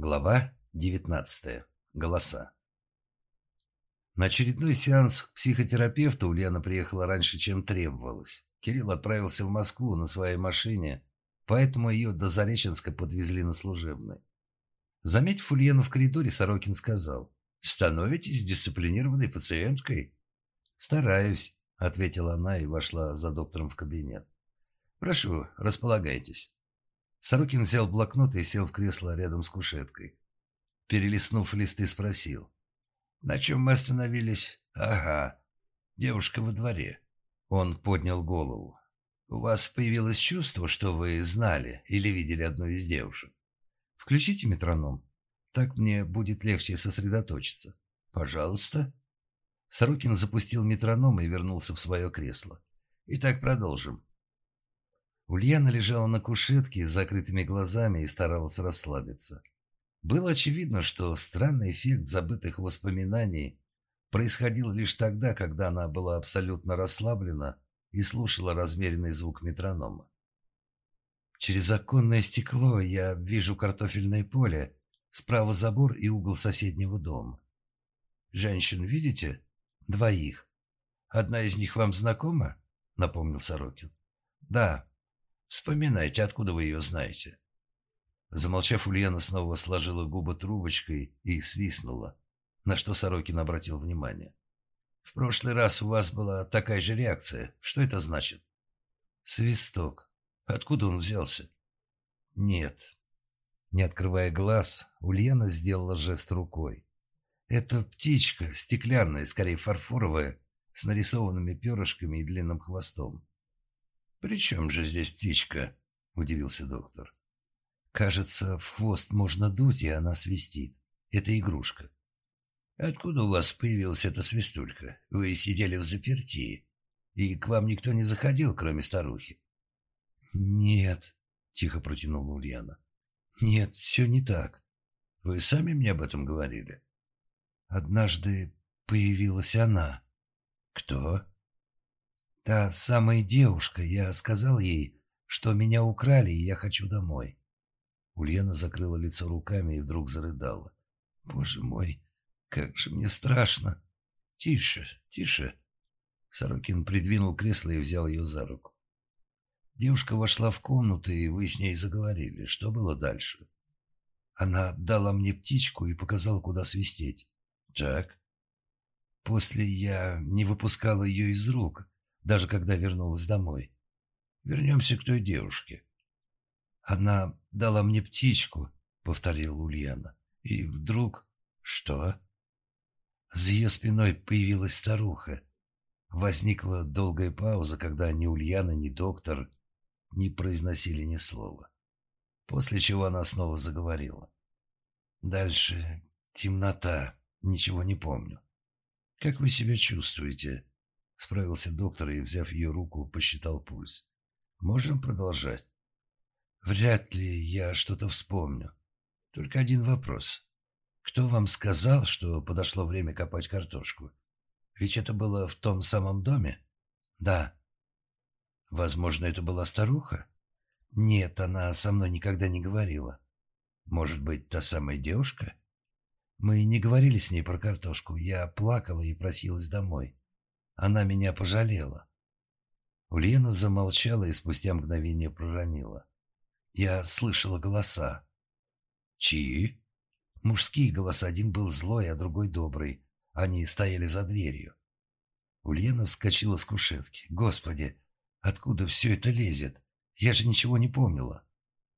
Глава 19. Голоса. На очередной сеанс к психотерапевту Ульяна приехала раньше, чем требовалось. Кирилл отправился в Москву на своей машине, поэтому ее до Зареченска подвезли на служебной. Заметив Ульяну в коридоре, Сорокин сказал, «Становитесь дисциплинированной пациенткой?» «Стараюсь», — ответила она и вошла за доктором в кабинет. «Прошу, располагайтесь». Сорокин взял блокнот и сел в кресло рядом с кушеткой. Перелистнув листы, спросил. «На чем мы остановились?» «Ага. Девушка во дворе». Он поднял голову. «У вас появилось чувство, что вы знали или видели одну из девушек? Включите метроном. Так мне будет легче сосредоточиться. Пожалуйста». Сорокин запустил метроном и вернулся в свое кресло. «Итак, продолжим. Ульяна лежала на кушетке с закрытыми глазами и старалась расслабиться. Было очевидно, что странный эффект забытых воспоминаний происходил лишь тогда, когда она была абсолютно расслаблена и слушала размеренный звук метронома. Через оконное стекло я вижу картофельное поле, справа забор и угол соседнего дома. Женщин видите? Двоих. Одна из них вам знакома? Напомнил Сорокин. Да, Вспоминайте, откуда вы ее знаете». Замолчав, Ульяна снова сложила губы трубочкой и свистнула, на что Сорокин обратил внимание. «В прошлый раз у вас была такая же реакция. Что это значит?» «Свисток. Откуда он взялся?» «Нет». Не открывая глаз, Ульяна сделала жест рукой. «Это птичка, стеклянная, скорее фарфоровая, с нарисованными перышками и длинным хвостом. «При чем же здесь птичка?» – удивился доктор. «Кажется, в хвост можно дуть, и она свистит. Это игрушка». «Откуда у вас появилась эта свистулька? Вы сидели в заперти, и к вам никто не заходил, кроме старухи?» «Нет», – тихо протянула Ульяна. «Нет, все не так. Вы сами мне об этом говорили?» «Однажды появилась она». «Кто?» Та самая девушка, я сказал ей, что меня украли, и я хочу домой. Ульяна закрыла лицо руками и вдруг зарыдала. Боже мой, как же мне страшно. Тише, тише. Сорокин придвинул кресло и взял ее за руку. Девушка вошла в комнату, и вы с ней заговорили. Что было дальше? Она дала мне птичку и показала, куда свистеть. Так. После я не выпускала ее из рук, даже когда вернулась домой. Вернемся к той девушке. Она дала мне птичку, повторила Ульяна. И вдруг... Что? За ее спиной появилась старуха. Возникла долгая пауза, когда ни Ульяна, ни доктор не произносили ни слова. После чего она снова заговорила. Дальше темнота, ничего не помню. Как вы себя чувствуете? Справился доктор и, взяв ее руку, посчитал пульс. «Можем продолжать?» «Вряд ли я что-то вспомню. Только один вопрос. Кто вам сказал, что подошло время копать картошку? Ведь это было в том самом доме?» «Да». «Возможно, это была старуха?» «Нет, она со мной никогда не говорила. Может быть, та самая девушка?» «Мы не говорили с ней про картошку. Я плакала и просилась домой. Она меня пожалела. Ульяна замолчала и спустя мгновение проронила. Я слышала голоса. Чьи? Мужские голоса. Один был злой, а другой добрый. Они стояли за дверью. Ульяна вскочила с кушетки. Господи, откуда все это лезет? Я же ничего не помнила.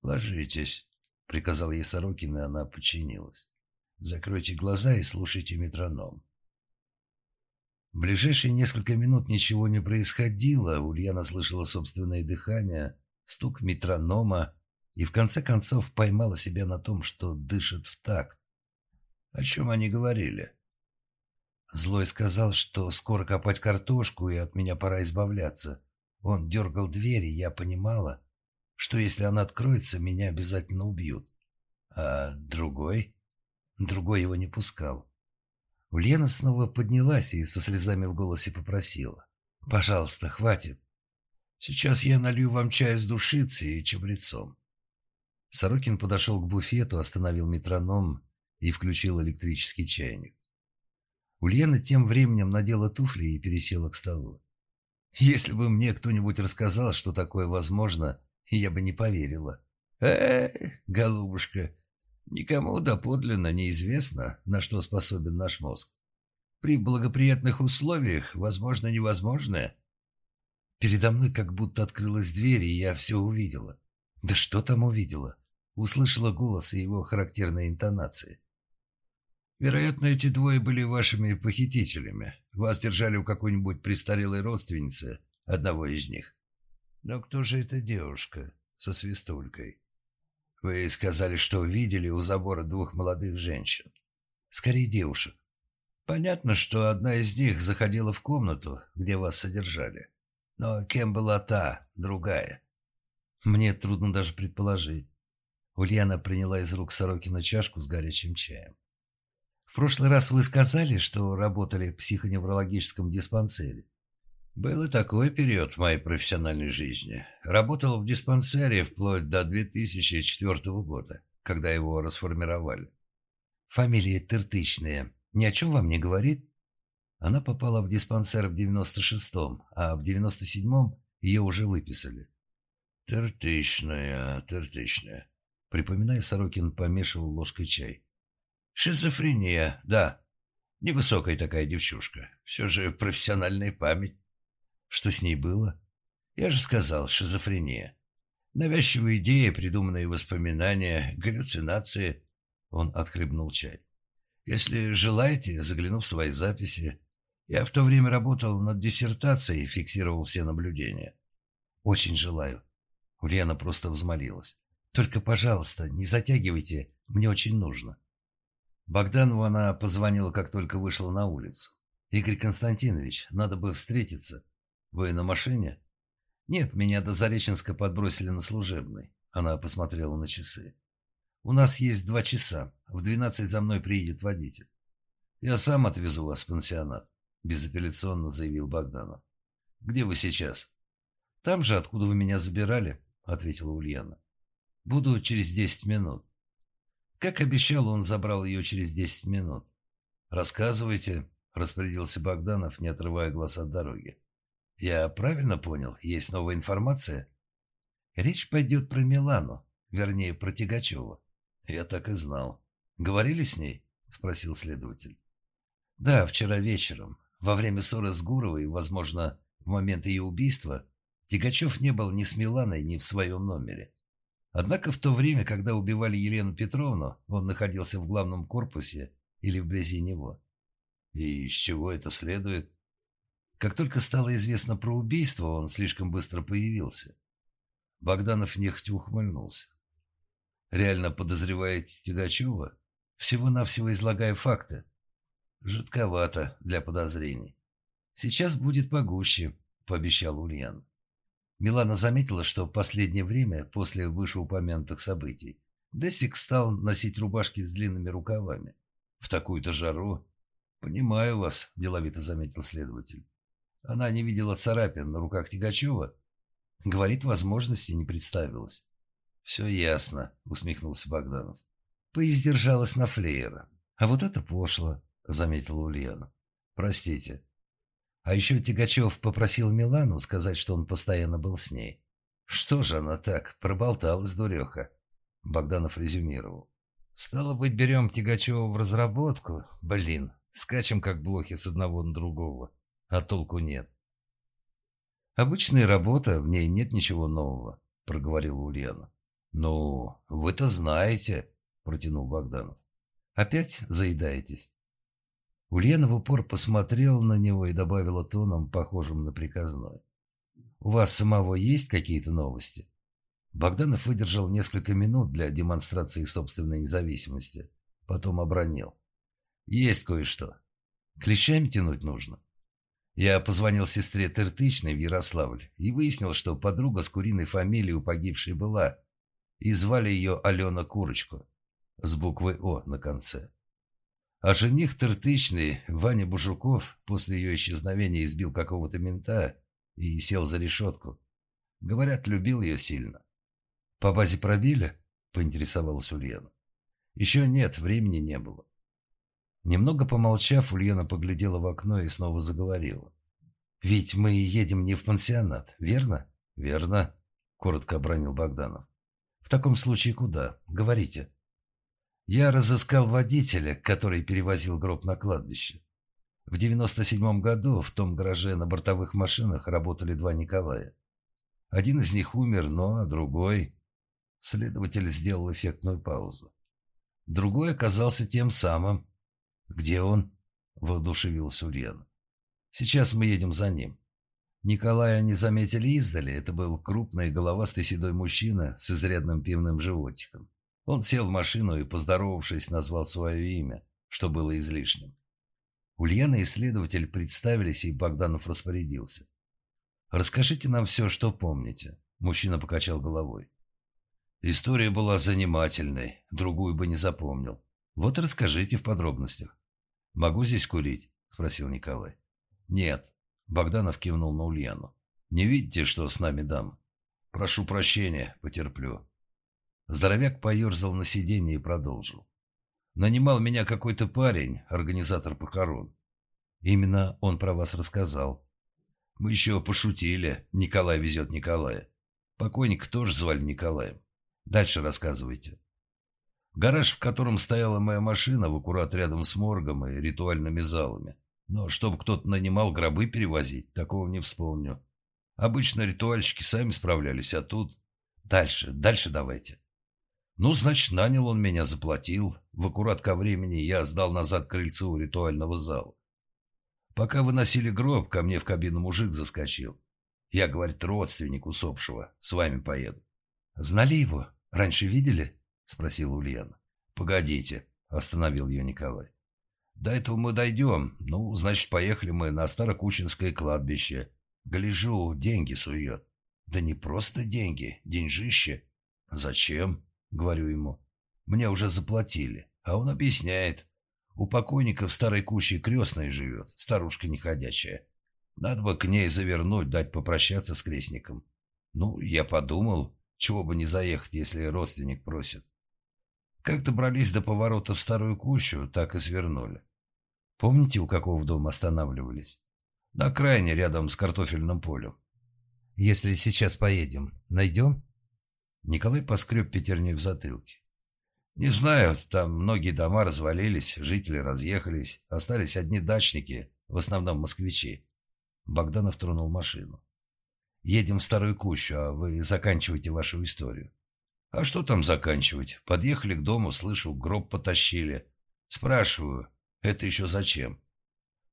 Ложитесь, приказал ей Сорокин, и она подчинилась. Закройте глаза и слушайте метроном. В ближайшие несколько минут ничего не происходило. Ульяна слышала собственное дыхание, стук метронома и в конце концов поймала себя на том, что дышит в такт. О чем они говорили? Злой сказал, что скоро копать картошку, и от меня пора избавляться. Он дергал дверь, и я понимала, что если она откроется, меня обязательно убьют. А другой? Другой его не пускал. Ульяна снова поднялась и со слезами в голосе попросила. «Пожалуйста, хватит. Сейчас я налью вам чаю с душицей и чабрецом». Сорокин подошел к буфету, остановил метроном и включил электрический чайник. Ульяна тем временем надела туфли и пересела к столу. Если бы мне кто-нибудь рассказал, что такое возможно, я бы не поверила. Э, голубушка, никому доподлинно неизвестно, на что способен наш мозг. При благоприятных условиях возможно невозможное. Передо мной как будто открылась дверь, и я все увидела. Да что там увидела? Услышала голос и его характерные интонации. Вероятно, эти двое были вашими похитителями. Вас держали у какой-нибудь престарелой родственницы, одного из них. Но кто же эта девушка со свистулькой? Вы сказали, что видели у забора двух молодых женщин. Скорее, девушек. Понятно, что одна из них заходила в комнату, где вас содержали. Но кем была та, другая? Мне трудно даже предположить. Ульяна приняла из рук Сорокина чашку с горячим чаем. В прошлый раз вы сказали, что работали в психоневрологическом диспансере. Был и такой период в моей профессиональной жизни. Работал в диспансере вплоть до 2004 года, когда его расформировали. Фамилия Тыртычная ни о чем вам не говорит? Она попала в диспансер в 96-м, а в 97-м ее уже выписали. Тыртычная, тыртычная. Припоминая, Сорокин помешивал ложкой чай. Шизофрения, да. Невысокая такая девчушка. Все же профессиональная память. Что с ней было? Я же сказал, шизофрения. Навязчивые идеи, придуманные воспоминания, галлюцинации. Он отхлебнул чай. Если желаете, загляну в свои записи. Я в то время работал над диссертацией и фиксировал все наблюдения. Очень желаю. Ульяна просто взмолилась. Только, пожалуйста, не затягивайте, мне очень нужно. Богданову она позвонила, как только вышла на улицу. «Игорь Константинович, надо бы встретиться. Вы на машине?» «Нет, меня до Зареченска подбросили на служебный». Она посмотрела на часы. «У нас есть два часа. В двенадцать за мной приедет водитель». «Я сам отвезу вас в пансионат», – безапелляционно заявил Богданов. «Где вы сейчас?» «Там же, откуда вы меня забирали», – ответила Ульяна. «Буду через десять минут». Как обещал, он забрал ее через десять минут. «Рассказывайте», – распорядился Богданов, не отрывая глаз от дороги. «Я правильно понял? Есть новая информация?» «Речь пойдет про Милану, вернее, про Тягачева». «Я так и знал. Говорили с ней?» – спросил следователь. «Да, вчера вечером. Во время ссоры с Гуровой, возможно, в момент ее убийства, Тягачев не был ни с Миланой, ни в своем номере. Однако в то время, когда убивали Елену Петровну, он находился в главном корпусе или вблизи него. И из чего это следует? Как только стало известно про убийство, он слишком быстро появился. Богданов нехотя ухмыльнулся. «Реально подозреваете Тягачева? Всего-навсего излагая факты. Жутковато для подозрений. Сейчас будет погуще», — пообещал Ульян. Милана заметила, что в последнее время, после вышеупомянутых событий, Десик стал носить рубашки с длинными рукавами. В такую-то жару. «Понимаю вас», – деловито заметил следователь. Она не видела царапин на руках Тягачева. Говорит, возможности не представилось. «Все ясно», – усмехнулся Богданов. Поиздержалась на флеера. «А вот это пошло», – заметила Ульяна. «Простите, а еще Тягачев попросил Милану сказать, что он постоянно был с ней. Что же она так, проболталась дуреха. Богданов резюмировал. Стало быть, берем Тягачева в разработку. Блин, скачем как блохи с одного на другого. А толку нет. Обычная работа, в ней нет ничего нового, проговорила Ульяна. Ну, вы-то знаете, протянул Богданов. Опять заедаетесь? Ульяна в упор посмотрела на него и добавила тоном, похожим на приказной. «У вас самого есть какие-то новости?» Богданов выдержал несколько минут для демонстрации собственной независимости. Потом обронил. «Есть кое-что. Клещами тянуть нужно». Я позвонил сестре Тыртычной в Ярославль и выяснил, что подруга с куриной фамилией у погибшей была, и звали ее Алена Курочку, с буквой «О» на конце. А жених тыртычный, Ваня Бужуков, после ее исчезновения избил какого-то мента и сел за решетку. Говорят, любил ее сильно. По базе пробили? – поинтересовалась Ульяна. «Еще нет, времени не было». Немного помолчав, Ульяна поглядела в окно и снова заговорила. «Ведь мы едем не в пансионат, верно?» «Верно», – коротко обронил Богданов. «В таком случае куда? Говорите». «Я разыскал водителя, который перевозил гроб на кладбище. В 97 году в том гараже на бортовых машинах работали два Николая. Один из них умер, но другой... Следователь сделал эффектную паузу. Другой оказался тем самым. «Где он?» – воодушевился Ульяна. «Сейчас мы едем за ним». Николая они заметили издали. Это был крупный головастый седой мужчина с изрядным пивным животиком. Он сел в машину и, поздоровавшись, назвал свое имя, что было излишним. Ульяна и следователь представились, и Богданов распорядился. «Расскажите нам все, что помните». Мужчина покачал головой. «История была занимательной, другую бы не запомнил. Вот расскажите в подробностях». «Могу здесь курить?» – спросил Николай. «Нет», – Богданов кивнул на Ульяну. «Не видите, что с нами дам?» «Прошу прощения, потерплю». Здоровяк поерзал на сиденье и продолжил. «Нанимал меня какой-то парень, организатор похорон. Именно он про вас рассказал. Мы еще пошутили. Николай везет Николая. Покойника тоже звали Николаем. Дальше рассказывайте. Гараж, в котором стояла моя машина, в аккурат рядом с моргом и ритуальными залами. Но чтобы кто-то нанимал гробы перевозить, такого не вспомню. Обычно ритуальщики сами справлялись, а тут... Дальше, дальше давайте. Ну, значит, нанял он меня, заплатил. В аккурат ко времени я сдал назад крыльцо ритуального зала. Пока выносили гроб, ко мне в кабину мужик заскочил. Я, говорит, родственник усопшего, с вами поеду. Знали его? Раньше видели? Спросила Ульяна. Погодите, остановил ее Николай. До этого мы дойдем. Ну, значит, поехали мы на Старокучинское кладбище. Гляжу, деньги сует. Да не просто деньги, деньжище. Зачем? Говорю ему. Мне уже заплатили. А он объясняет. У покойника в старой куще крестная живет, старушка неходячая. Надо бы к ней завернуть, дать попрощаться с крестником. Ну, я подумал, чего бы не заехать, если родственник просит. Как добрались до поворота в старую кущу, так и свернули. Помните, у какого дома останавливались? На крайне, рядом с картофельным полем. Если сейчас поедем, найдем? Николай поскреб пятерней в затылке. Не знаю, там многие дома развалились, жители разъехались, остались одни дачники, в основном москвичи. Богданов тронул машину. Едем в Старую Кущу, а вы заканчиваете вашу историю. А что там заканчивать? Подъехали к дому, слышу, гроб потащили. Спрашиваю, это еще зачем?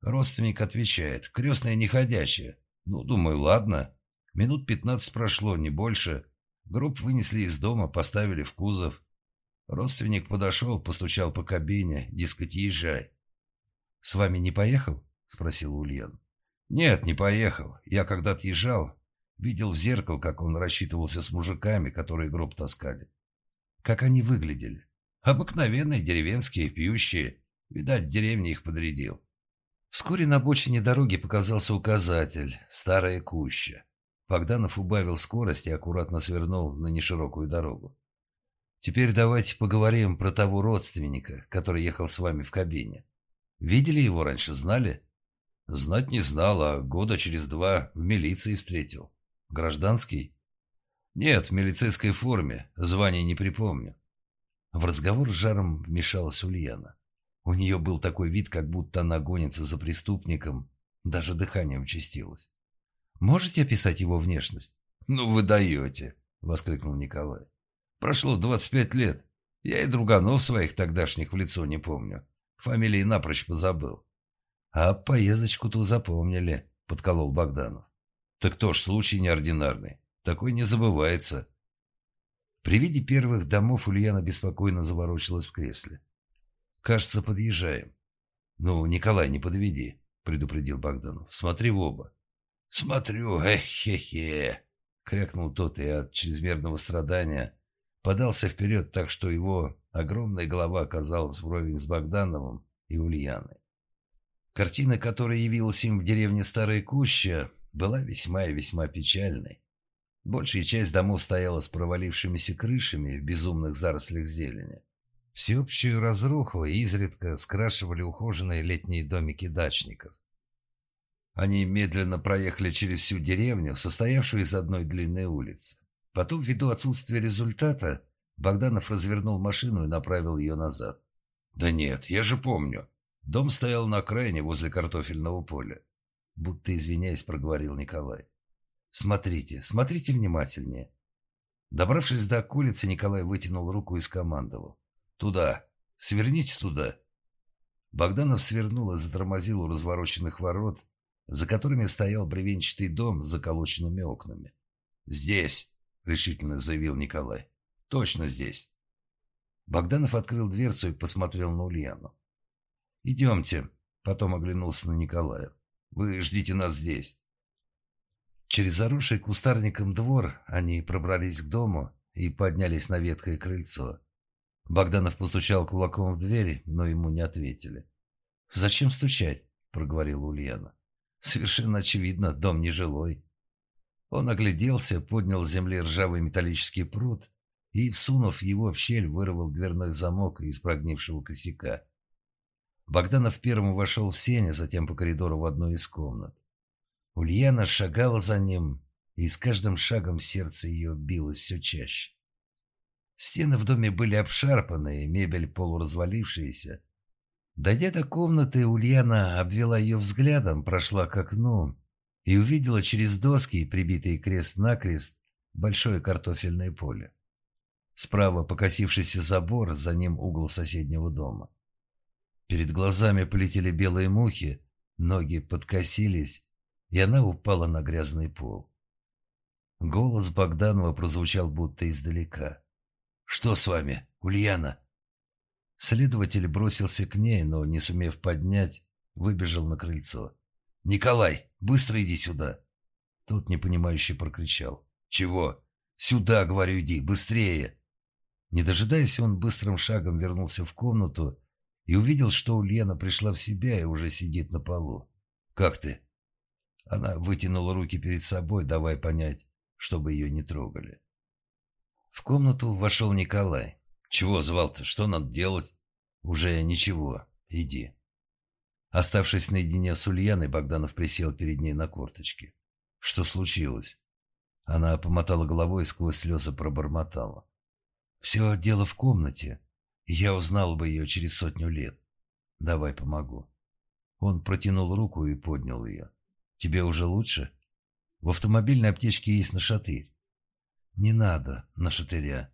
Родственник отвечает, крестная неходящая. Ну, думаю, ладно. Минут пятнадцать прошло, не больше. Гроб вынесли из дома, поставили в кузов. Родственник подошел, постучал по кабине, дескать, езжай. «С вами не поехал?» – спросил Ульян. «Нет, не поехал. Я когда отъезжал, видел в зеркало, как он рассчитывался с мужиками, которые гроб таскали. Как они выглядели? Обыкновенные, деревенские, пьющие. Видать, деревне их подрядил». Вскоре на обочине дороги показался указатель «Старая куща». Богданов убавил скорость и аккуратно свернул на неширокую дорогу. Теперь давайте поговорим про того родственника, который ехал с вами в кабине. Видели его раньше, знали? Знать не знал, а года через два в милиции встретил. Гражданский? Нет, в милицейской форме, звание не припомню. В разговор с жаром вмешалась Ульяна. У нее был такой вид, как будто она гонится за преступником. Даже дыхание участилось. «Можете описать его внешность?» «Ну вы даете!» — воскликнул Николай. Прошло 25 лет. Я и друганов своих тогдашних в лицо не помню. Фамилии напрочь позабыл. А поездочку-то запомнили, подколол Богданов. Так то ж случай неординарный. Такой не забывается. При виде первых домов Ульяна беспокойно заворочилась в кресле. «Кажется, подъезжаем». «Ну, Николай, не подведи», — предупредил Богданов. «Смотри в оба». «Смотрю, эх-хе-хе», — крякнул тот и от чрезмерного страдания подался вперед так, что его огромная голова оказалась вровень с Богдановым и Ульяной. Картина, которая явилась им в деревне Старая Куща, была весьма и весьма печальной. Большая часть домов стояла с провалившимися крышами в безумных зарослях зелени. Всеобщую разруху изредка скрашивали ухоженные летние домики дачников. Они медленно проехали через всю деревню, состоявшую из одной длинной улицы. Потом, ввиду отсутствия результата, Богданов развернул машину и направил ее назад. «Да нет, я же помню. Дом стоял на окраине возле картофельного поля». Будто извиняясь, проговорил Николай. «Смотрите, смотрите внимательнее». Добравшись до околицы, Николай вытянул руку и скомандовал. «Туда! Сверните туда!» Богданов свернул и затормозил у развороченных ворот, за которыми стоял бревенчатый дом с заколоченными окнами. «Здесь!» — решительно заявил Николай. «Точно здесь!» Богданов открыл дверцу и посмотрел на Ульяну. «Идемте», — потом оглянулся на Николая. «Вы ждите нас здесь». Через заросший кустарником двор они пробрались к дому и поднялись на ветхое крыльцо. Богданов постучал кулаком в дверь, но ему не ответили. «Зачем стучать?» – проговорила Ульяна. Совершенно очевидно, дом нежилой. Он огляделся, поднял с земли ржавый металлический пруд и, всунув его в щель, вырвал дверной замок из прогнившего косяка. Богданов первым вошел в сене, затем по коридору в одну из комнат. Ульяна шагала за ним, и с каждым шагом сердце ее билось все чаще. Стены в доме были обшарпанные, мебель полуразвалившаяся, Дойдя до комнаты, Ульяна обвела ее взглядом, прошла к окну и увидела через доски, прибитые крест-накрест, большое картофельное поле. Справа покосившийся забор, за ним угол соседнего дома. Перед глазами полетели белые мухи, ноги подкосились, и она упала на грязный пол. Голос Богданова прозвучал будто издалека. «Что с вами, Ульяна?» Следователь бросился к ней, но, не сумев поднять, выбежал на крыльцо. «Николай, быстро иди сюда!» Тот непонимающе прокричал. «Чего? Сюда, говорю, иди, быстрее!» Не дожидаясь, он быстрым шагом вернулся в комнату и увидел, что Ульяна пришла в себя и уже сидит на полу. «Как ты?» Она вытянула руки перед собой, давая понять, чтобы ее не трогали. В комнату вошел Николай. «Чего звал-то? Что надо делать?» «Уже ничего. Иди». Оставшись наедине с Ульяной, Богданов присел перед ней на корточки. «Что случилось?» Она помотала головой и сквозь слезы пробормотала. «Все дело в комнате. Я узнал бы ее через сотню лет. Давай помогу». Он протянул руку и поднял ее. «Тебе уже лучше?» «В автомобильной аптечке есть нашатырь». «Не надо нашатыря.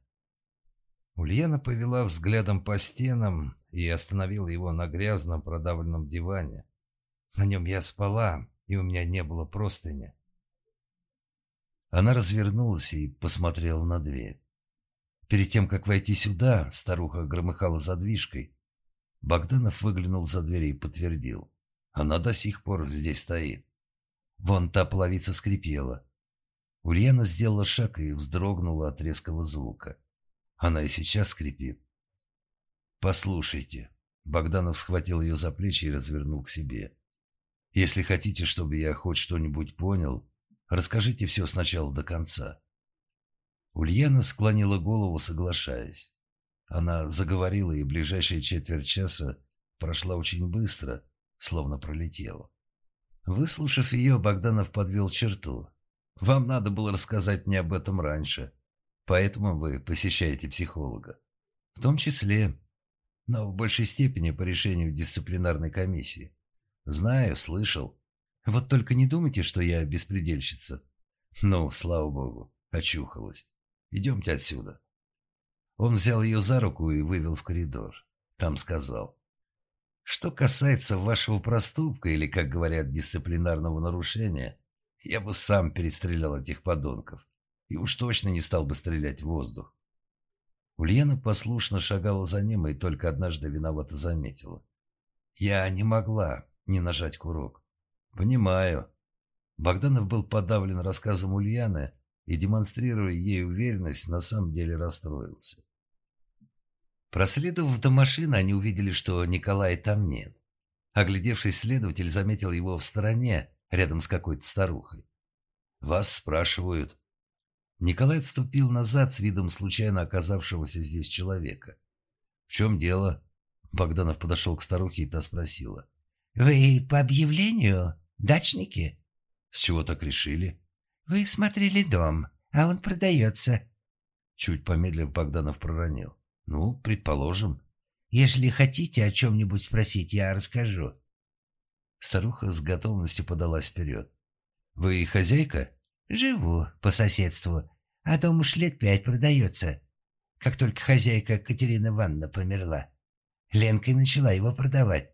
Ульяна повела взглядом по стенам и остановила его на грязном продавленном диване. На нем я спала, и у меня не было простыни. Она развернулась и посмотрела на дверь. Перед тем, как войти сюда, старуха громыхала задвижкой. Богданов выглянул за дверь и подтвердил. Она до сих пор здесь стоит. Вон та половица скрипела. Ульяна сделала шаг и вздрогнула от резкого звука. Она и сейчас скрипит. Послушайте. Богданов схватил ее за плечи и развернул к себе. Если хотите, чтобы я хоть что-нибудь понял, расскажите все сначала до конца. Ульяна склонила голову, соглашаясь. Она заговорила, и ближайшие четверть часа прошла очень быстро, словно пролетела. Выслушав ее, Богданов подвел черту. «Вам надо было рассказать мне об этом раньше. Поэтому вы посещаете психолога. В том числе, но в большей степени по решению дисциплинарной комиссии. Знаю, слышал. Вот только не думайте, что я беспредельщица. Ну, слава богу, очухалась. Идемте отсюда. Он взял ее за руку и вывел в коридор. Там сказал. Что касается вашего проступка, или, как говорят, дисциплинарного нарушения, я бы сам перестрелял этих подонков и уж точно не стал бы стрелять в воздух. Ульяна послушно шагала за ним и только однажды виновато заметила. Я не могла не нажать курок. Понимаю. Богданов был подавлен рассказом Ульяны и, демонстрируя ей уверенность, на самом деле расстроился. Проследовав до машины, они увидели, что Николая там нет. Оглядевшись, следователь заметил его в стороне, рядом с какой-то старухой. «Вас спрашивают», Николай отступил назад с видом случайно оказавшегося здесь человека. «В чем дело?» Богданов подошел к старухе, и та спросила. «Вы по объявлению? Дачники?» «С чего так решили?» «Вы смотрели дом, а он продается». Чуть помедлив, Богданов проронил. «Ну, предположим». «Если хотите о чем-нибудь спросить, я расскажу». Старуха с готовностью подалась вперед. «Вы хозяйка?» «Живу по соседству, а дом уж лет пять продается. Как только хозяйка Катерина Ивановна померла, Ленка и начала его продавать».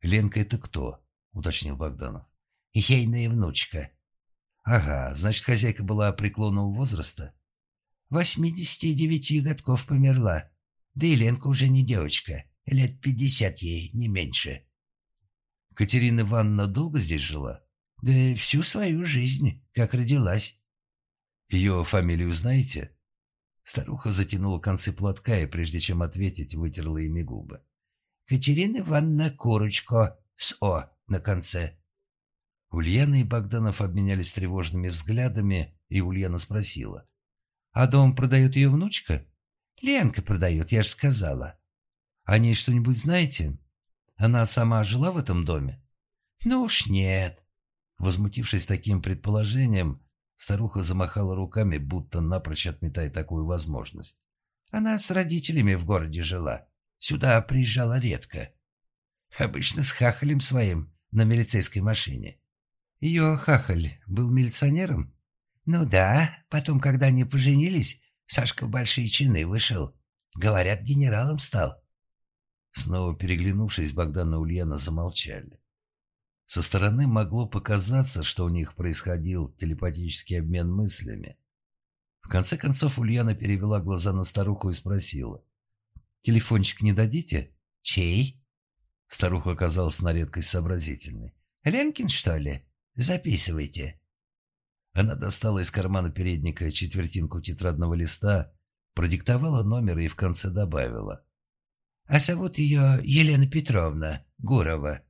«Ленка это кто?» — уточнил Богданов. «Ейная внучка». «Ага, значит, хозяйка была преклонного возраста?» «Восьмидесяти девяти годков померла. Да и Ленка уже не девочка. Лет пятьдесят ей, не меньше». «Катерина Ивановна долго здесь жила?» Да всю свою жизнь, как родилась. Ее фамилию знаете? Старуха затянула концы платка и, прежде чем ответить, вытерла ими губы. Катерина Ивановна Курочко с «О» на конце. Ульяна и Богданов обменялись тревожными взглядами, и Ульяна спросила. «А дом продает ее внучка?» «Ленка продает, я же сказала». «О ней что-нибудь знаете? Она сама жила в этом доме?» «Ну уж нет. Возмутившись таким предположением, старуха замахала руками, будто напрочь отметая такую возможность. Она с родителями в городе жила. Сюда приезжала редко. Обычно с хахалем своим на милицейской машине. Ее хахаль был милиционером? Ну да, потом, когда они поженились, Сашка в большие чины вышел. Говорят, генералом стал. Снова переглянувшись, Богдан и Ульяна замолчали. Со стороны могло показаться, что у них происходил телепатический обмен мыслями. В конце концов Ульяна перевела глаза на старуху и спросила. «Телефончик не дадите?» «Чей?» Старуха оказалась на редкость сообразительной. «Ленкин, что ли? Записывайте». Она достала из кармана передника четвертинку тетрадного листа, продиктовала номер и в конце добавила. «А зовут ее Елена Петровна Гурова».